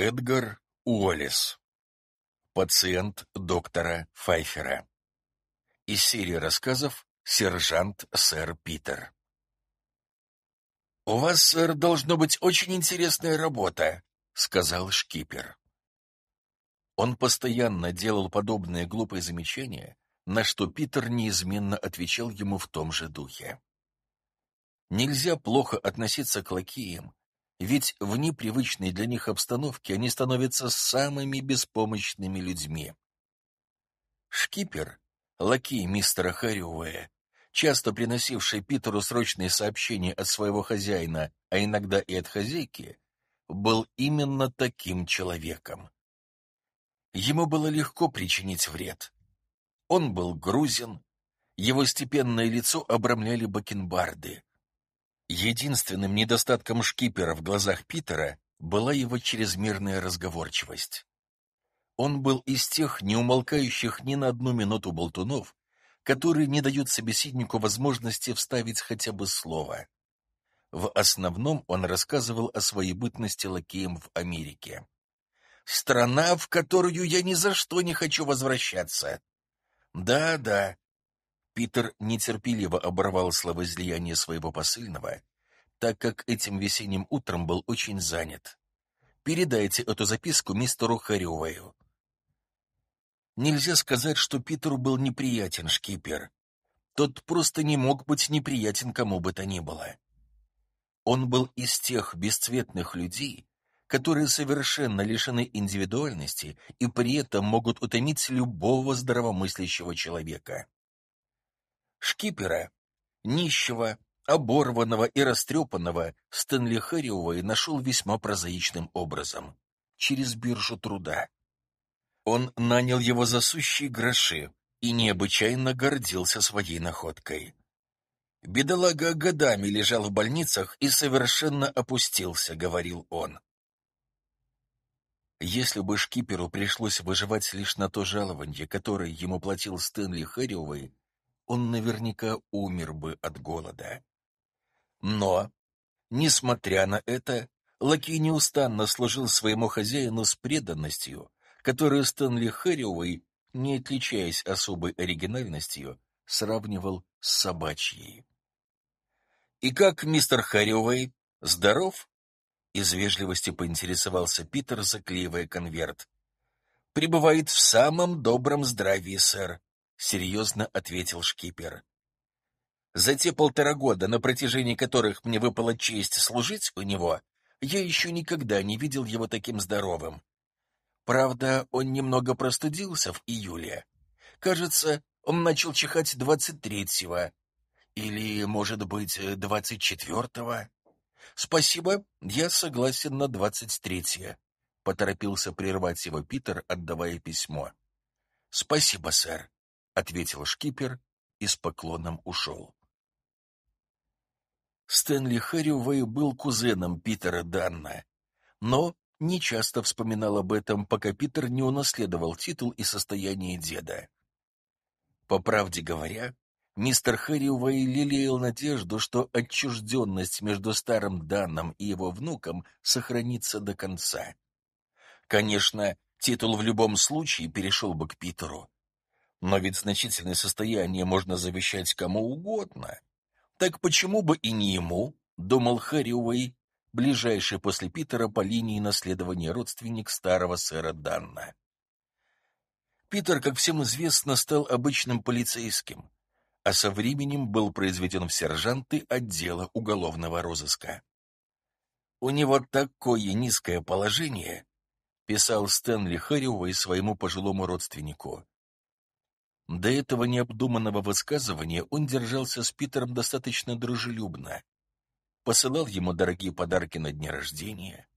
Эдгар Уоллес. Пациент доктора Файфера. Из серии рассказов «Сержант сэр Питер». «У вас, сэр, должно быть очень интересная работа», — сказал шкипер. Он постоянно делал подобные глупые замечания, на что Питер неизменно отвечал ему в том же духе. Нельзя плохо относиться к лакеям, ведь в непривычной для них обстановке они становятся самыми беспомощными людьми. Шкипер, лакей мистера Харриуэя, часто приносивший Питеру срочные сообщения от своего хозяина, а иногда и от хозяйки, был именно таким человеком. Ему было легко причинить вред. Он был грузин, его степенное лицо обрамляли бакенбарды. Единственным недостатком шкипера в глазах Питера была его чрезмерная разговорчивость. Он был из тех неумолкающих ни на одну минуту болтунов, которые не дают собеседнику возможности вставить хотя бы слово. В основном он рассказывал о своей бытности лакеем в Америке. Страна, в которую я ни за что не хочу возвращаться. Да, да. Питер нетерпеливо оборвал словоизлияние своего посыльного, так как этим весенним утром был очень занят. Передайте эту записку мистеру Харриуэю. Нельзя сказать, что Питеру был неприятен шкипер. Тот просто не мог быть неприятен кому бы то ни было. Он был из тех бесцветных людей, которые совершенно лишены индивидуальности и при этом могут утомить любого здравомыслящего человека. Шкипера, нищего, оборванного и растрепанного, Стэнли Хэрриуэй нашел весьма прозаичным образом — через биржу труда. Он нанял его за сущие гроши и необычайно гордился своей находкой. «Бедолага годами лежал в больницах и совершенно опустился», — говорил он. Если бы шкиперу пришлось выживать лишь на то жалование, которое ему платил Стэнли Хэрриуэй, он наверняка умер бы от голода. Но, несмотря на это, Лаки неустанно служил своему хозяину с преданностью, которую Стэнли Хэрриуэй, не отличаясь особой оригинальностью, сравнивал с собачьей. «И как мистер Хэрриуэй? Здоров?» Из вежливости поинтересовался Питер, заклеивая конверт. «Пребывает в самом добром здравии, сэр», — серьезно ответил шкипер. «За те полтора года, на протяжении которых мне выпала честь служить у него, я еще никогда не видел его таким здоровым. Правда, он немного простудился в июле. Кажется, он начал чихать двадцать третьего. Или, может быть, двадцать четвертого. Спасибо, я согласен на двадцать третье. Поторопился прервать его Питер, отдавая письмо. Спасибо, сэр, ответил шкипер и с поклоном ушел. Стэнли Хэрриуэй был кузеном Питера Данна, но не часто вспоминал об этом, пока Питер не унаследовал титул и состояние деда. По правде говоря, Мистер Хэрриуэй лелеял надежду, что отчужденность между старым Данном и его внуком сохранится до конца. Конечно, титул в любом случае перешел бы к Питеру. Но ведь значительное состояние можно завещать кому угодно. Так почему бы и не ему, думал Хэрриуэй, ближайший после Питера по линии наследования родственник старого сэра Данна. Питер, как всем известно, стал обычным полицейским — а со временем был произведен в сержанты отдела уголовного розыска. «У него такое низкое положение», — писал Стэнли Хэрриуэй своему пожилому родственнику. До этого необдуманного высказывания он держался с Питером достаточно дружелюбно, посылал ему дорогие подарки на дни рождения.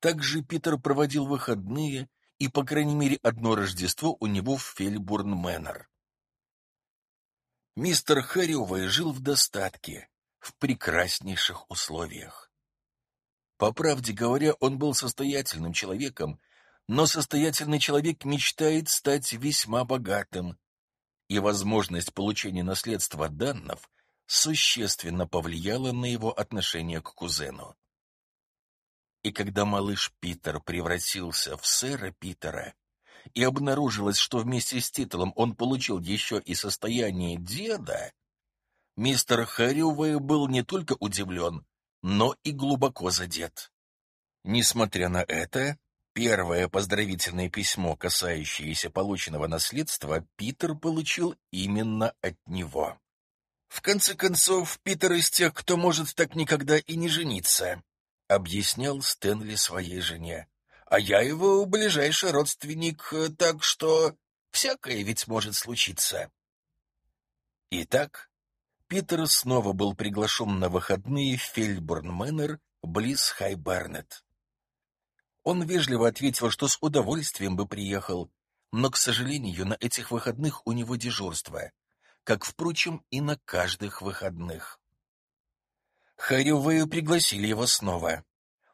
Также Питер проводил выходные, и, по крайней мере, одно Рождество у него в Фельбурн-Мэннер. Мистер Хэрриувей жил в достатке, в прекраснейших условиях. По правде говоря, он был состоятельным человеком, но состоятельный человек мечтает стать весьма богатым, и возможность получения наследства Даннов существенно повлияла на его отношение к кузену. И когда малыш Питер превратился в сэра Питера, и обнаружилось, что вместе с титулом он получил еще и состояние деда, мистер Харриуэй был не только удивлен, но и глубоко задет. Несмотря на это, первое поздравительное письмо, касающееся полученного наследства, Питер получил именно от него. В конце концов, Питер из тех, кто может так никогда и не жениться, — объяснял Стэнли своей жене. «А я его ближайший родственник, так что всякое ведь может случиться». Итак, Питер снова был приглашен на выходные в Фельбурн-Мэннер близ Хай-Барнет. Он вежливо ответил, что с удовольствием бы приехал, но, к сожалению, на этих выходных у него дежурство, как, впрочем, и на каждых выходных. Харю пригласили его снова.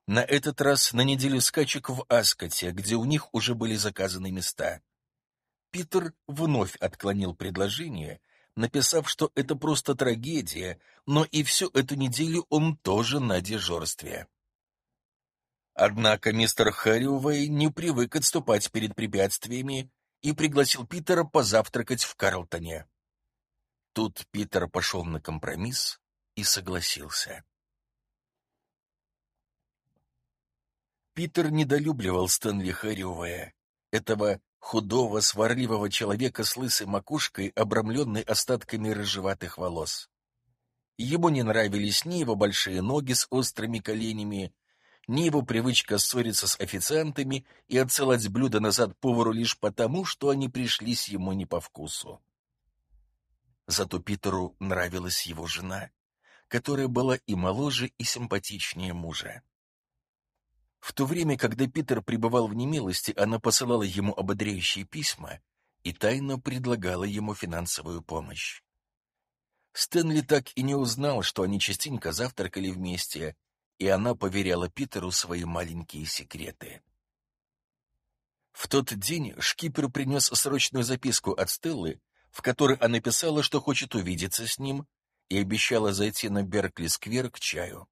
На этот раз на неделю скачек в Аскоте, где у них уже были заказаны места. Питер вновь отклонил предложение, написав, что это просто трагедия, но и всю эту неделю он тоже на дежурстве. Однако мистер Харриувей не привык отступать перед препятствиями и пригласил Питера позавтракать в Карлтоне. Тут Питер пошел на компромисс и согласился. Питер недолюбливал Стэнли Хэрриувея, этого худого, сварливого человека с лысой макушкой, обрамленной остатками рыжеватых волос. Ему не нравились ни его большие ноги с острыми коленями, ни его привычка ссориться с официантами и отсылать блюда назад повару лишь потому, что они пришлись ему не по вкусу. Зато Питеру нравилась его жена, которая была и моложе, и симпатичнее мужа. В то время, когда Питер пребывал в немилости, она посылала ему ободряющие письма и тайно предлагала ему финансовую помощь. Стэнли так и не узнал, что они частенько завтракали вместе, и она поверяла Питеру свои маленькие секреты. В тот день шкипер принес срочную записку от Стеллы, в которой она писала, что хочет увидеться с ним и обещала зайти на Беркли-сквер к чаю.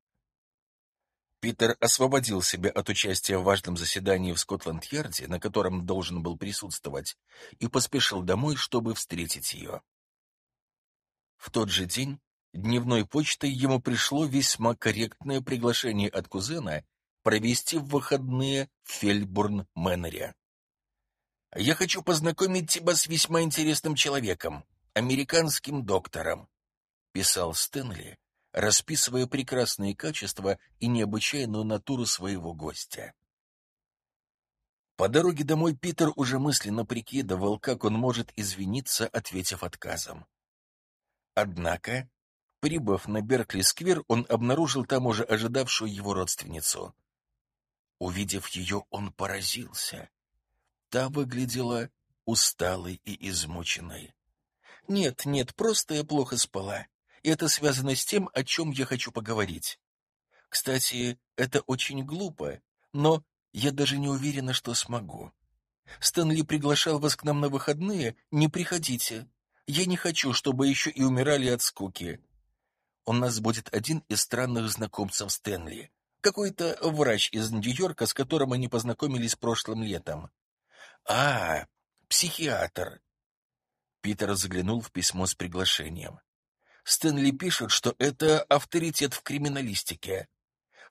Питер освободил себя от участия в важном заседании в Скотланд-Ярде, на котором должен был присутствовать, и поспешил домой, чтобы встретить ее. В тот же день дневной почтой ему пришло весьма корректное приглашение от кузена провести в выходные в Фельбурн-Мэннере. «Я хочу познакомить тебя с весьма интересным человеком, американским доктором», — писал Стэнли, расписывая прекрасные качества и необычайную натуру своего гостя. По дороге домой Питер уже мысленно прикидывал, как он может извиниться, ответив отказом. Однако, прибыв на Беркли-сквер, он обнаружил там уже ожидавшую его родственницу. Увидев ее, он поразился. Та выглядела усталой и измученной. «Нет, нет, просто я плохо спала и это связано с тем, о чем я хочу поговорить. Кстати, это очень глупо, но я даже не уверена, что смогу. Стэнли приглашал вас к нам на выходные, не приходите. Я не хочу, чтобы еще и умирали от скуки. У нас будет один из странных знакомцев Стэнли. Какой-то врач из Нью-Йорка, с которым они познакомились прошлым летом. А, психиатр. Питер заглянул в письмо с приглашением. Стэнли пишет, что это авторитет в криминалистике.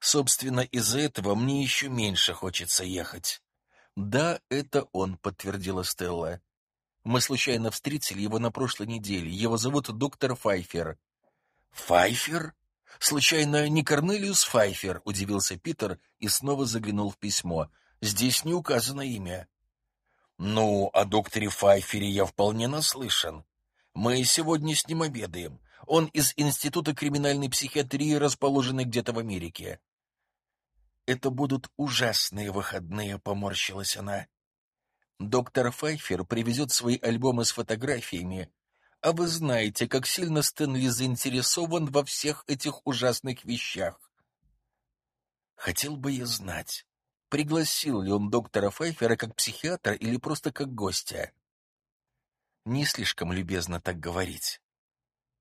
Собственно, из-за этого мне еще меньше хочется ехать. Да, это он, подтвердила Стелла. Мы случайно встретили его на прошлой неделе. Его зовут доктор Файфер. Файфер? Случайно не Корнелиус Файфер, удивился Питер и снова заглянул в письмо. Здесь не указано имя. Ну, о докторе Файфере я вполне наслышан. Мы сегодня с ним обедаем. Он из Института криминальной психиатрии, расположенный где-то в Америке. Это будут ужасные выходные, поморщилась она. Доктор Файфер привезет свои альбомы с фотографиями, а вы знаете, как сильно Стэнли заинтересован во всех этих ужасных вещах. Хотел бы я знать, пригласил ли он доктора Файфера как психиатра или просто как гостя. Не слишком любезно так говорить.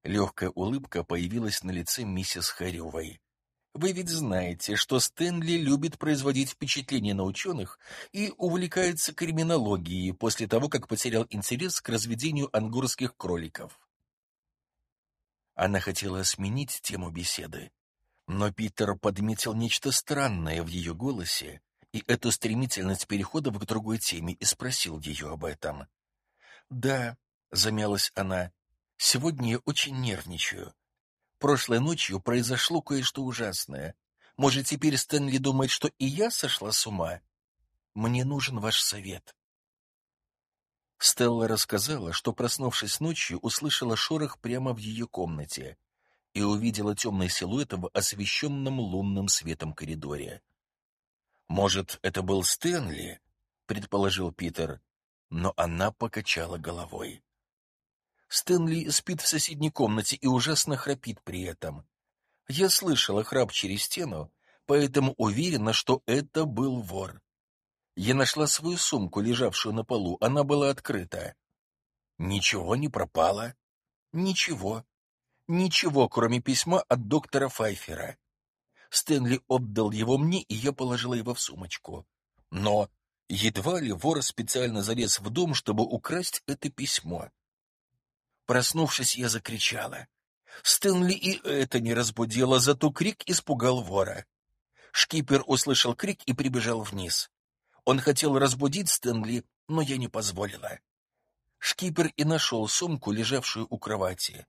Легкая улыбка появилась на лице миссис Хэрриувей. Вы ведь знаете, что Стэнли любит производить впечатление на ученых и увлекается криминологией после того, как потерял интерес к разведению ангорских кроликов. Она хотела сменить тему беседы, но Питер подметил нечто странное в ее голосе и эту стремительность перехода к другой теме и спросил ее об этом. «Да», — замялась она, — «сегодня я очень нервничаю. Прошлой ночью произошло кое-что ужасное. Может, теперь Стэнли думает, что и я сошла с ума? Мне нужен ваш совет». Стелла рассказала, что, проснувшись ночью, услышала шорох прямо в ее комнате и увидела темный силуэт в освещенном лунным светом коридоре. «Может, это был Стэнли?» — предположил Питер, но она покачала головой. Стэнли спит в соседней комнате и ужасно храпит при этом. Я слышала храп через стену, поэтому уверена, что это был вор. Я нашла свою сумку, лежавшую на полу, она была открыта. Ничего не пропало. Ничего. Ничего, кроме письма от доктора Файфера. Стэнли отдал его мне, и я положила его в сумочку. Но едва ли вор специально залез в дом, чтобы украсть это письмо. Проснувшись, я закричала. Стэнли и это не разбудило, зато крик испугал вора. Шкипер услышал крик и прибежал вниз. Он хотел разбудить Стэнли, но я не позволила. Шкипер и нашел сумку, лежавшую у кровати.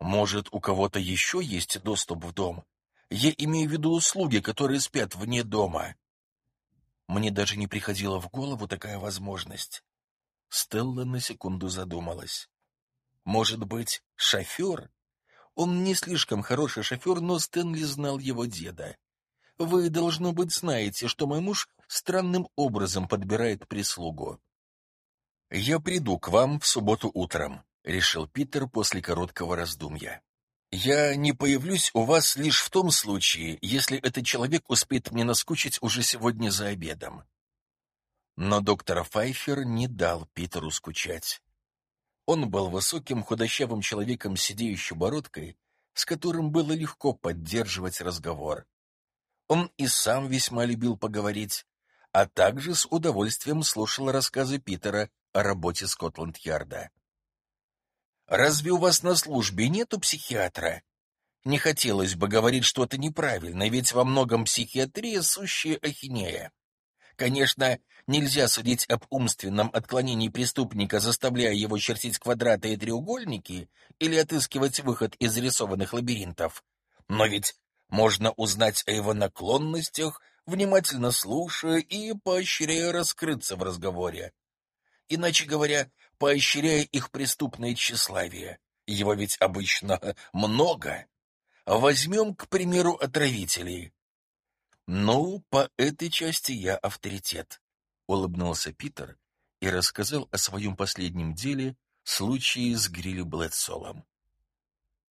Может, у кого-то еще есть доступ в дом? Я имею в виду услуги, которые спят вне дома. Мне даже не приходила в голову такая возможность. Стелла на секунду задумалась. Может быть, шофер? Он не слишком хороший шофер, но Стэнли знал его деда. Вы, должно быть, знаете, что мой муж странным образом подбирает прислугу. «Я приду к вам в субботу утром», — решил Питер после короткого раздумья. «Я не появлюсь у вас лишь в том случае, если этот человек успеет мне наскучить уже сегодня за обедом. Но доктор Файфер не дал Питеру скучать. Он был высоким худощавым человеком с сидеющей бородкой, с которым было легко поддерживать разговор. Он и сам весьма любил поговорить, а также с удовольствием слушал рассказы Питера о работе Скотланд-Ярда. «Разве у вас на службе нету психиатра?» Не хотелось бы говорить что-то неправильно, ведь во многом психиатрия — сущая ахинея. Конечно, нельзя судить об умственном отклонении преступника, заставляя его чертить квадраты и треугольники или отыскивать выход из рисованных лабиринтов. Но ведь можно узнать о его наклонностях, внимательно слушая и поощряя раскрыться в разговоре. Иначе говоря, поощряя их преступное тщеславие. Его ведь обычно много. Возьмем, к примеру, отравителей. «Ну, по этой части я авторитет», — улыбнулся Питер и рассказал о своем последнем деле, случае с Грилли Блэдсолом.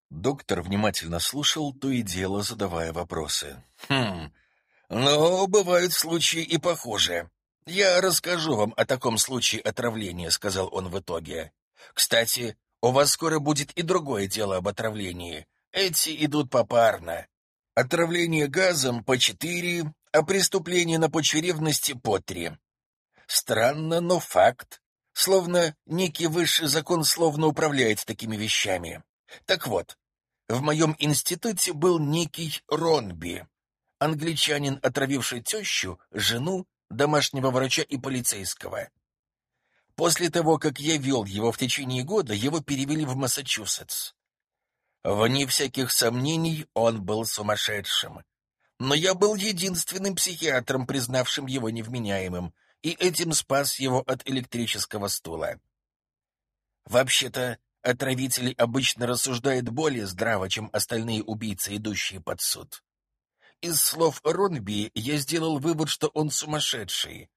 Доктор внимательно слушал, то и дело задавая вопросы. «Хм, но бывают случаи и похуже. Я расскажу вам о таком случае отравления», — сказал он в итоге. «Кстати, у вас скоро будет и другое дело об отравлении. Эти идут попарно. Отравление газом по четыре, а преступление на почве ревности по три. Странно, но факт. Словно некий высший закон словно управляет такими вещами. Так вот, в моем институте был некий Ронби, англичанин, отравивший тещу, жену, домашнего врача и полицейского. После того, как я вел его в течение года, его перевели в Массачусетс. Вне всяких сомнений, он был сумасшедшим. Но я был единственным психиатром, признавшим его невменяемым, и этим спас его от электрического стула. Вообще-то, отравители обычно рассуждают более здраво, чем остальные убийцы, идущие под суд. Из слов Ронби я сделал вывод, что он сумасшедший.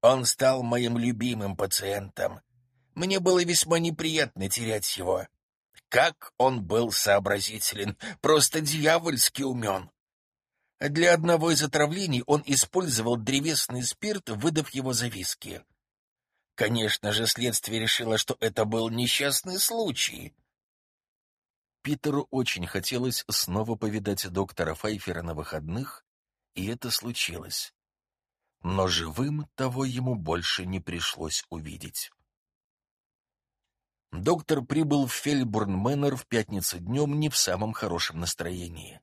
Он стал моим любимым пациентом. Мне было весьма неприятно терять его. Как он был сообразителен, просто дьявольски умен. Для одного из отравлений он использовал древесный спирт, выдав его за виски. Конечно же, следствие решило, что это был несчастный случай. Питеру очень хотелось снова повидать доктора Файфера на выходных, и это случилось. Но живым того ему больше не пришлось увидеть. Доктор прибыл в Фельбурн-Мэннер в пятницу днем не в самом хорошем настроении.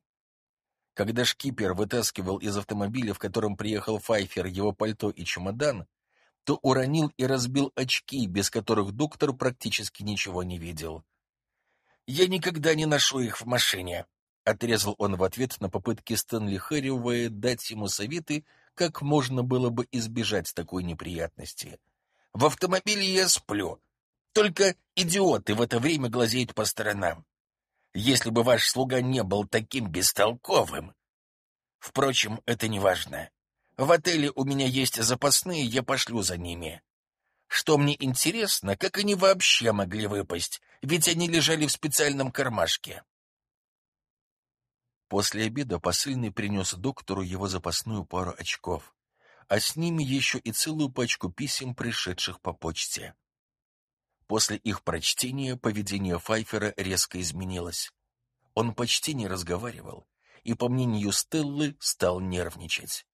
Когда шкипер вытаскивал из автомобиля, в котором приехал Файфер, его пальто и чемодан, то уронил и разбил очки, без которых доктор практически ничего не видел. «Я никогда не ношу их в машине», — отрезал он в ответ на попытки Стэнли Хэрриуэя дать ему советы, как можно было бы избежать такой неприятности. «В автомобиле я сплю. Только идиоты в это время глазеют по сторонам. Если бы ваш слуга не был таким бестолковым... Впрочем, это не важно. В отеле у меня есть запасные, я пошлю за ними. Что мне интересно, как они вообще могли выпасть, ведь они лежали в специальном кармашке. После обеда посыльный принес доктору его запасную пару очков, а с ними еще и целую пачку писем, пришедших по почте. После их прочтения поведение Файфера резко изменилось. Он почти не разговаривал и, по мнению Стеллы, стал нервничать.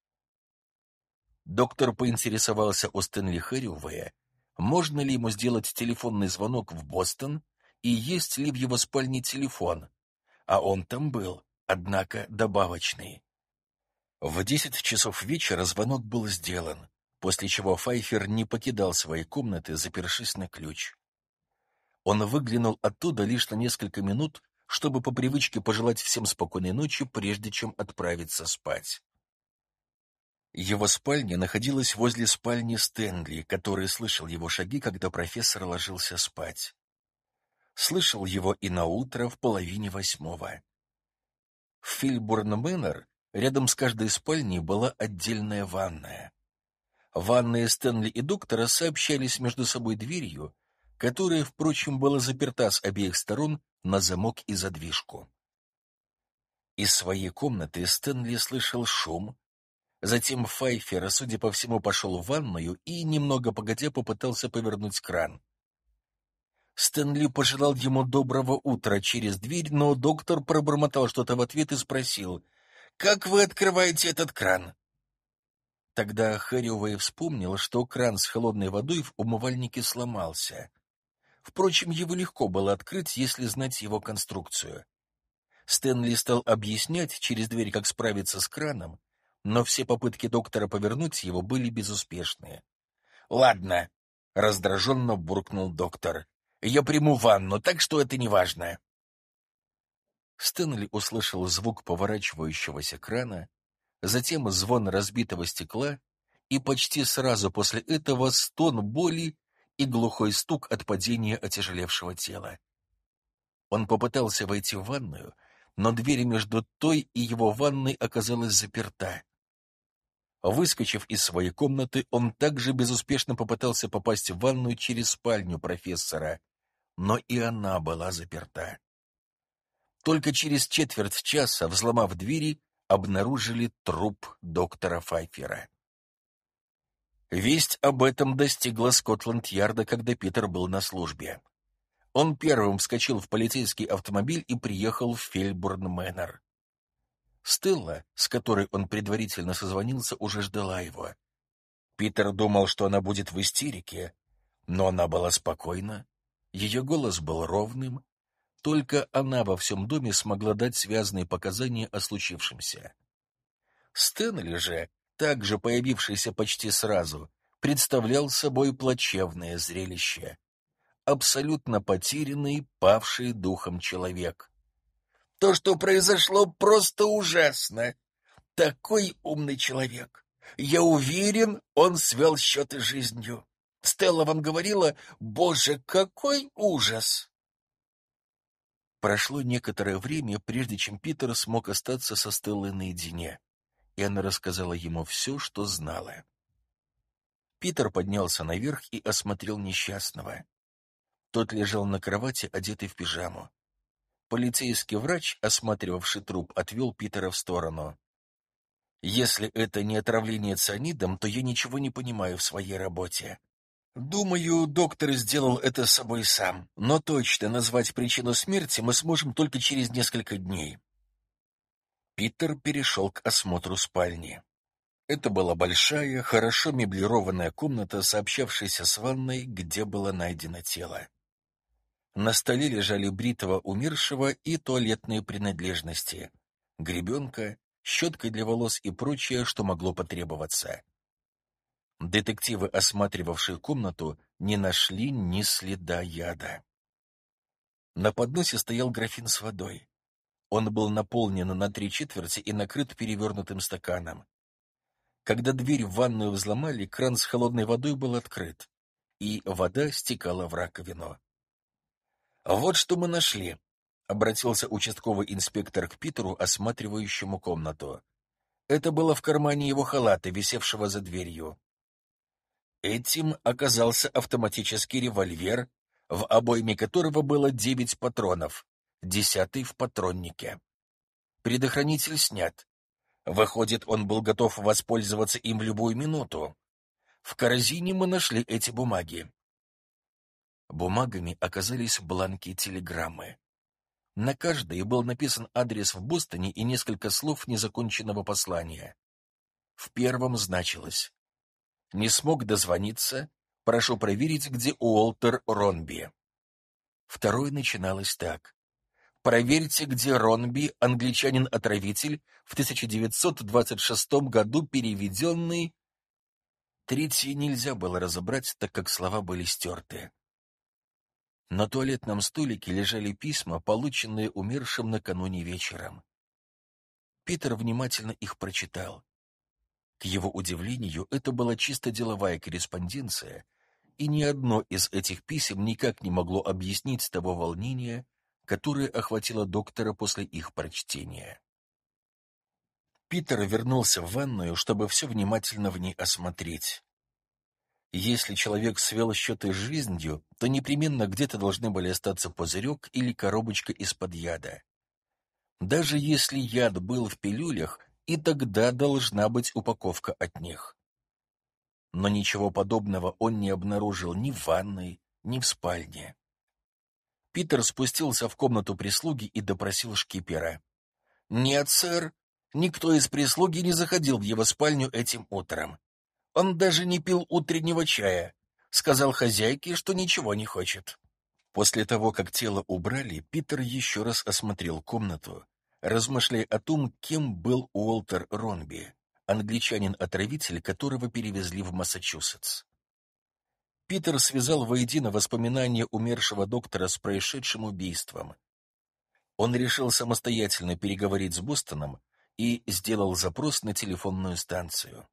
Доктор поинтересовался у Стэнли Хэрриувея, можно ли ему сделать телефонный звонок в Бостон и есть ли в его спальне телефон, а он там был, однако добавочный. В десять часов вечера звонок был сделан, после чего Файфер не покидал своей комнаты, запершись на ключ. Он выглянул оттуда лишь на несколько минут, чтобы по привычке пожелать всем спокойной ночи, прежде чем отправиться спать. Его спальня находилась возле спальни Стэнли, который слышал его шаги, когда профессор ложился спать. Слышал его и на утро в половине восьмого. В Фильбурн-Мэннер рядом с каждой спальней была отдельная ванная. Ванные Стэнли и доктора сообщались между собой дверью, которая, впрочем, была заперта с обеих сторон на замок и задвижку. Из своей комнаты Стэнли слышал шум, затем Файфер, судя по всему, пошел в ванную и, немного погодя, попытался повернуть кран. Стэнли пожелал ему доброго утра через дверь, но доктор пробормотал что-то в ответ и спросил, «Как вы открываете этот кран?» Тогда Хэрриуэй вспомнил, что кран с холодной водой в умывальнике сломался — Впрочем, его легко было открыть, если знать его конструкцию. Стэнли стал объяснять через дверь, как справиться с краном, но все попытки доктора повернуть его были безуспешные. «Ладно», — раздраженно буркнул доктор, — «я приму ванну, так что это не важно». Стэнли услышал звук поворачивающегося крана, затем звон разбитого стекла, и почти сразу после этого стон боли и глухой стук от падения отяжелевшего тела. Он попытался войти в ванную, но дверь между той и его ванной оказалась заперта. Выскочив из своей комнаты, он также безуспешно попытался попасть в ванную через спальню профессора, но и она была заперта. Только через четверть часа, взломав двери, обнаружили труп доктора Файфера. Весть об этом достигла Скотланд-Ярда, когда Питер был на службе. Он первым вскочил в полицейский автомобиль и приехал в Фельбурн-Мэннер. Стелла, с которой он предварительно созвонился, уже ждала его. Питер думал, что она будет в истерике, но она была спокойна. Ее голос был ровным. Только она во всем доме смогла дать связанные показания о случившемся. Стэнли же также появившийся почти сразу, представлял собой плачевное зрелище. Абсолютно потерянный, павший духом человек. То, что произошло, просто ужасно. Такой умный человек. Я уверен, он свел счеты жизнью. Стелла вам говорила, боже, какой ужас! Прошло некоторое время, прежде чем Питер смог остаться со Стеллой наедине и она рассказала ему все, что знала. Питер поднялся наверх и осмотрел несчастного. Тот лежал на кровати, одетый в пижаму. Полицейский врач, осматривавший труп, отвел Питера в сторону. «Если это не отравление цианидом, то я ничего не понимаю в своей работе. Думаю, доктор сделал это собой сам, но точно назвать причину смерти мы сможем только через несколько дней. Питер перешел к осмотру спальни. Это была большая, хорошо меблированная комната, сообщавшаяся с ванной, где было найдено тело. На столе лежали бритого умершего и туалетные принадлежности, гребенка, щетка для волос и прочее, что могло потребоваться. Детективы, осматривавшие комнату, не нашли ни следа яда. На подносе стоял графин с водой. Он был наполнен на три четверти и накрыт перевернутым стаканом. Когда дверь в ванную взломали, кран с холодной водой был открыт, и вода стекала в раковину. «Вот что мы нашли», — обратился участковый инспектор к Питеру, осматривающему комнату. Это было в кармане его халата, висевшего за дверью. Этим оказался автоматический револьвер, в обойме которого было девять патронов, десятый в патроннике. Предохранитель снят. Выходит, он был готов воспользоваться им в любую минуту. В корзине мы нашли эти бумаги. Бумагами оказались бланки телеграммы. На каждой был написан адрес в Бостоне и несколько слов незаконченного послания. В первом значилось не смог дозвониться. Прошу проверить, где Уолтер Ронби. Второе начиналось так. Проверьте, где Ронби, англичанин-отравитель, в 1926 году переведенный... Третье нельзя было разобрать, так как слова были стерты. На туалетном столике лежали письма, полученные умершим накануне вечером. Питер внимательно их прочитал. К его удивлению, это была чисто деловая корреспонденция, и ни одно из этих писем никак не могло объяснить того волнения, которое охватило доктора после их прочтения. Питер вернулся в ванную, чтобы все внимательно в ней осмотреть. Если человек свел счеты с жизнью, то непременно где-то должны были остаться пузырек или коробочка из-под яда. Даже если яд был в пилюлях, и тогда должна быть упаковка от них. Но ничего подобного он не обнаружил ни в ванной, ни в спальне. Питер спустился в комнату прислуги и допросил шкипера. «Нет, сэр, никто из прислуги не заходил в его спальню этим утром. Он даже не пил утреннего чая. Сказал хозяйке, что ничего не хочет». После того, как тело убрали, Питер еще раз осмотрел комнату размышляя о том, кем был Уолтер Ронби, англичанин-отравитель, которого перевезли в Массачусетс. Питер связал воедино воспоминания умершего доктора с происшедшим убийством. Он решил самостоятельно переговорить с Бостоном и сделал запрос на телефонную станцию.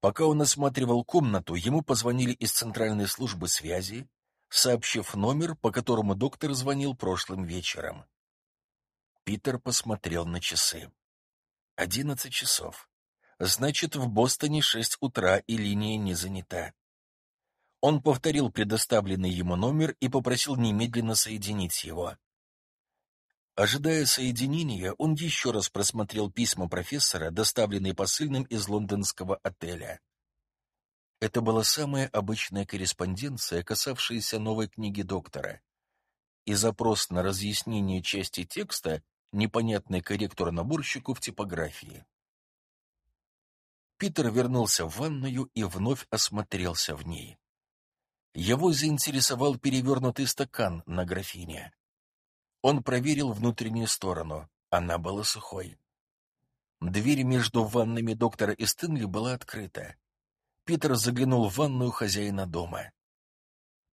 Пока он осматривал комнату, ему позвонили из центральной службы связи, сообщив номер, по которому доктор звонил прошлым вечером. Питер посмотрел на часы. Одиннадцать часов. Значит, в Бостоне шесть утра, и линия не занята. Он повторил предоставленный ему номер и попросил немедленно соединить его. Ожидая соединения, он еще раз просмотрел письма профессора, доставленные посыльным из лондонского отеля. Это была самая обычная корреспонденция, касавшаяся новой книги доктора. И запрос на разъяснение части текста непонятный корректор-наборщику в типографии. Питер вернулся в ванную и вновь осмотрелся в ней. Его заинтересовал перевернутый стакан на графине. Он проверил внутреннюю сторону, она была сухой. Дверь между ваннами доктора и Стэнли была открыта. Питер заглянул в ванную хозяина дома.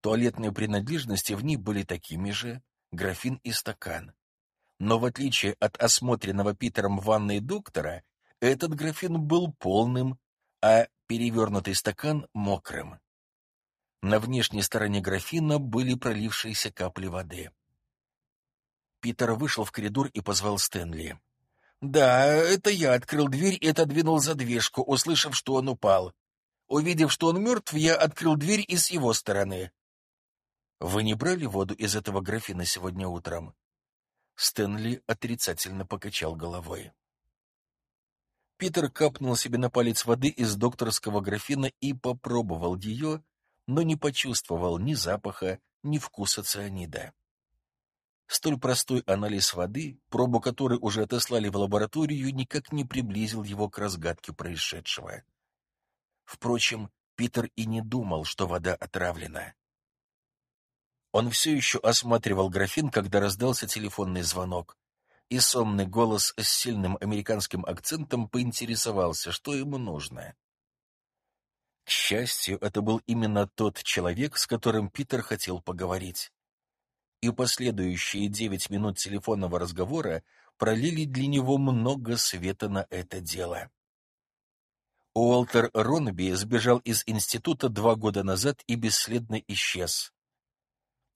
Туалетные принадлежности в ней были такими же, графин и стакан. Но в отличие от осмотренного Питером ванной доктора, этот графин был полным, а перевернутый стакан — мокрым. На внешней стороне графина были пролившиеся капли воды. Питер вышел в коридор и позвал Стэнли. «Да, это я открыл дверь и отодвинул задвижку, услышав, что он упал. Увидев, что он мертв, я открыл дверь и с его стороны». «Вы не брали воду из этого графина сегодня утром?» Стэнли отрицательно покачал головой. Питер капнул себе на палец воды из докторского графина и попробовал ее, но не почувствовал ни запаха, ни вкуса цианида. Столь простой анализ воды, пробу которой уже отослали в лабораторию, никак не приблизил его к разгадке происшедшего. Впрочем, Питер и не думал, что вода отравлена. Он все еще осматривал графин, когда раздался телефонный звонок, и сонный голос с сильным американским акцентом поинтересовался, что ему нужно. К счастью, это был именно тот человек, с которым Питер хотел поговорить. И последующие девять минут телефонного разговора пролили для него много света на это дело. Уолтер Ронби сбежал из института два года назад и бесследно исчез.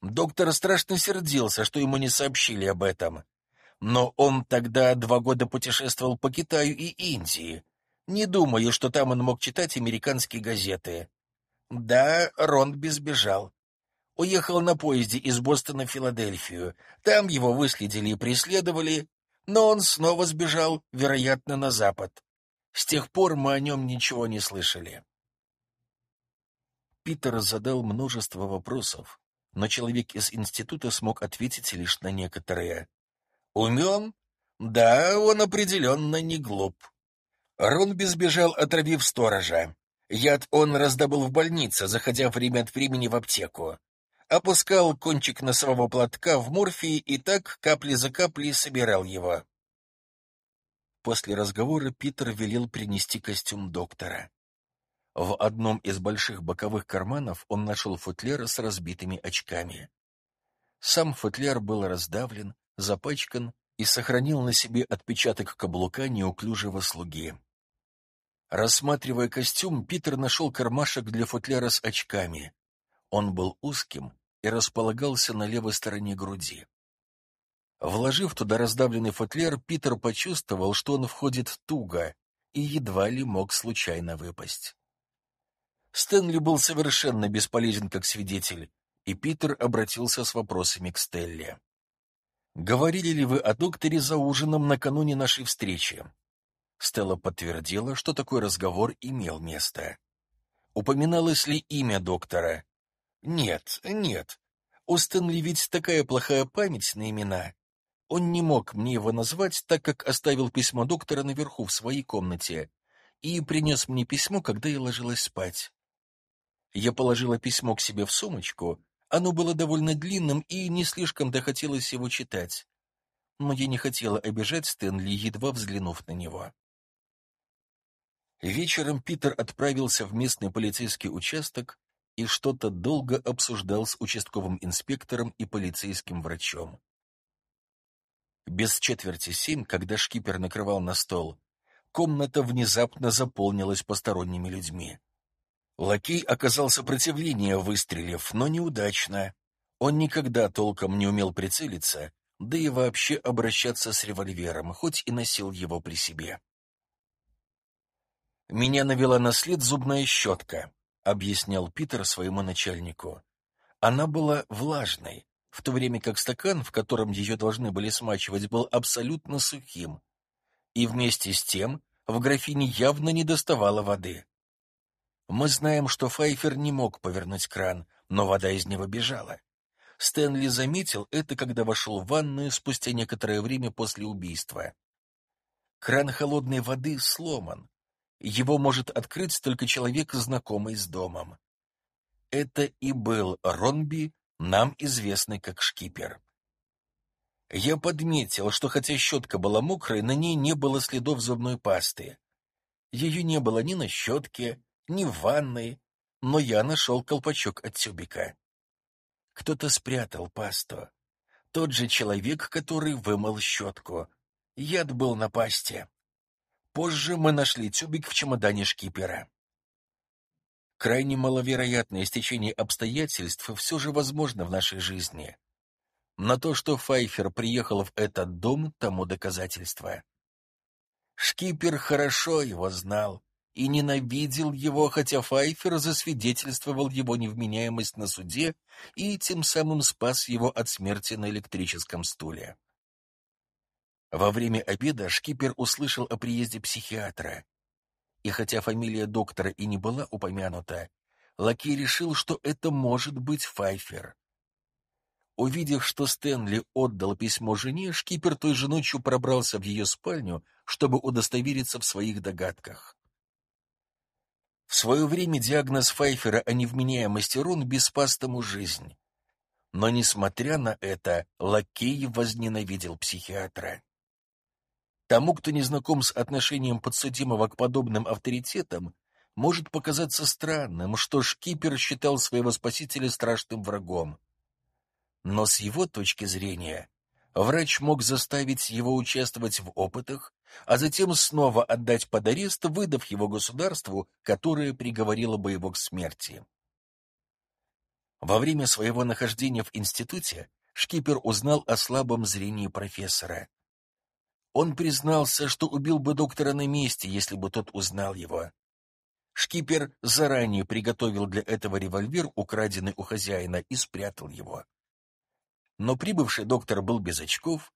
Доктор страшно сердился, что ему не сообщили об этом. Но он тогда два года путешествовал по Китаю и Индии. Не думаю, что там он мог читать американские газеты. Да, Ронби сбежал. Уехал на поезде из Бостона в Филадельфию. Там его выследили и преследовали, но он снова сбежал, вероятно, на запад. С тех пор мы о нем ничего не слышали. Питер задал множество вопросов, но человек из института смог ответить лишь на некоторые. Умен? Да, он определенно не глуп. Ронби сбежал, отравив сторожа. Яд он раздобыл в больнице, заходя время от времени в аптеку. Опускал кончик носового платка в морфии и так капли за каплей собирал его. После разговора Питер велел принести костюм доктора. В одном из больших боковых карманов он нашел футляр с разбитыми очками. Сам футляр был раздавлен, запачкан и сохранил на себе отпечаток каблука неуклюжего слуги. Рассматривая костюм, Питер нашел кармашек для футляра с очками. Он был узким и располагался на левой стороне груди. Вложив туда раздавленный футляр, Питер почувствовал, что он входит туго и едва ли мог случайно выпасть. Стэнли был совершенно бесполезен как свидетель, и Питер обратился с вопросами к Стелле. «Говорили ли вы о докторе за ужином накануне нашей встречи?» Стелла подтвердила, что такой разговор имел место. «Упоминалось ли имя доктора?» «Нет, нет. У Стэнли ведь такая плохая память на имена. Он не мог мне его назвать, так как оставил письмо доктора наверху в своей комнате и принес мне письмо, когда я ложилась спать. Я положила письмо к себе в сумочку, оно было довольно длинным и не слишком дохотелось его читать. Но я не хотела обижать Стэнли, едва взглянув на него. Вечером Питер отправился в местный полицейский участок и что-то долго обсуждал с участковым инспектором и полицейским врачом. Без четверти семь, когда шкипер накрывал на стол, комната внезапно заполнилась посторонними людьми. Лакей оказал сопротивление, выстрелив, но неудачно. Он никогда толком не умел прицелиться, да и вообще обращаться с револьвером, хоть и носил его при себе. «Меня навела на след зубная щетка», — объяснял Питер своему начальнику. Она была влажной, в то время как стакан, в котором ее должны были смачивать, был абсолютно сухим. И вместе с тем в графине явно не доставало воды. Мы знаем, что Файфер не мог повернуть кран, но вода из него бежала. Стэнли заметил это, когда вошел в ванную спустя некоторое время после убийства. Кран холодной воды сломан. Его может открыть только человек, знакомый с домом. Это и был Ронби, нам известный как шкипер. Я подметил, что хотя щетка была мокрой, на ней не было следов зубной пасты. Ее не было ни на щетке, ни в ванной, но я нашел колпачок от тюбика. Кто-то спрятал пасту. Тот же человек, который вымыл щетку. Яд был на пасте. Позже мы нашли тюбик в чемодане шкипера. Крайне маловероятное стечение обстоятельств все же возможно в нашей жизни. На то, что Файфер приехал в этот дом, тому доказательство. Шкипер хорошо его знал и ненавидел его, хотя Файфер засвидетельствовал его невменяемость на суде и тем самым спас его от смерти на электрическом стуле. Во время обеда шкипер услышал о приезде психиатра. И хотя фамилия доктора и не была упомянута, Лакей решил, что это может быть Файфер. Увидев, что Стэнли отдал письмо жене, шкипер той же ночью пробрался в ее спальню, чтобы удостовериться в своих догадках. В свое время диагноз Файфера о невменяемости Рунби спас тому жизнь. Но, несмотря на это, Лакей возненавидел психиатра. Тому, кто не знаком с отношением подсудимого к подобным авторитетам, может показаться странным, что шкипер считал своего спасителя страшным врагом. Но с его точки зрения, врач мог заставить его участвовать в опытах, а затем снова отдать под арест, выдав его государству, которое приговорило бы его к смерти. Во время своего нахождения в институте шкипер узнал о слабом зрении профессора. Он признался, что убил бы доктора на месте, если бы тот узнал его. Шкипер заранее приготовил для этого револьвер, украденный у хозяина, и спрятал его. Но прибывший доктор был без очков,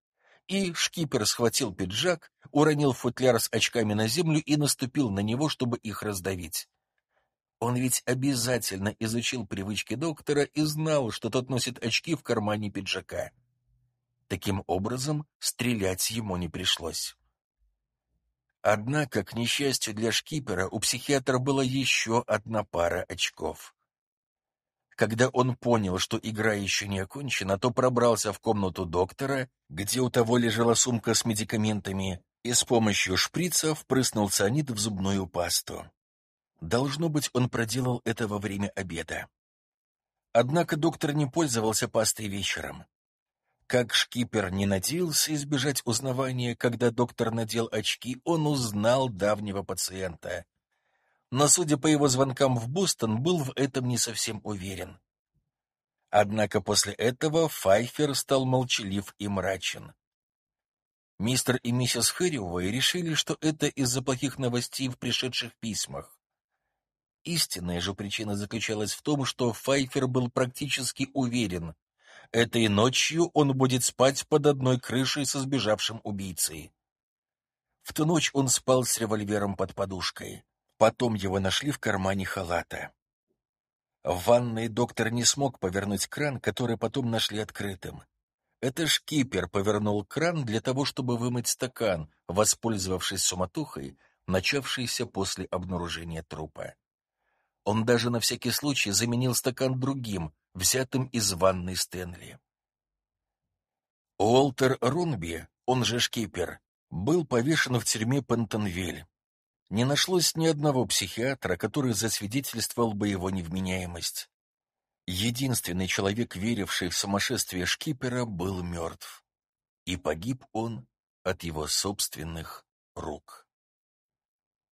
и шкипер схватил пиджак, уронил футляр с очками на землю и наступил на него, чтобы их раздавить. Он ведь обязательно изучил привычки доктора и знал, что тот носит очки в кармане пиджака. Таким образом, стрелять ему не пришлось. Однако, к несчастью для шкипера, у психиатра была еще одна пара очков. Когда он понял, что игра еще не окончена, то пробрался в комнату доктора, где у того лежала сумка с медикаментами, и с помощью шприца впрыснул цианид в зубную пасту. Должно быть, он проделал это во время обеда. Однако доктор не пользовался пастой вечером. Как шкипер не надеялся избежать узнавания, когда доктор надел очки, он узнал давнего пациента. Но, судя по его звонкам в Бостон, был в этом не совсем уверен. Однако после этого Файфер стал молчалив и мрачен. Мистер и миссис Хэрриуэй решили, что это из-за плохих новостей в пришедших письмах. Истинная же причина заключалась в том, что Файфер был практически уверен, Этой ночью он будет спать под одной крышей со сбежавшим убийцей. В ту ночь он спал с револьвером под подушкой. Потом его нашли в кармане халата. В ванной доктор не смог повернуть кран, который потом нашли открытым. Это шкипер повернул кран для того, чтобы вымыть стакан, воспользовавшись суматохой, начавшейся после обнаружения трупа. Он даже на всякий случай заменил стакан другим, взятым из ванной Стэнли. Уолтер Рунби, он же Шкипер, был повешен в тюрьме Пентонвиль. Не нашлось ни одного психиатра, который засвидетельствовал бы его невменяемость. Единственный человек, веривший в сумасшествие Шкипера, был мертв. И погиб он от его собственных рук.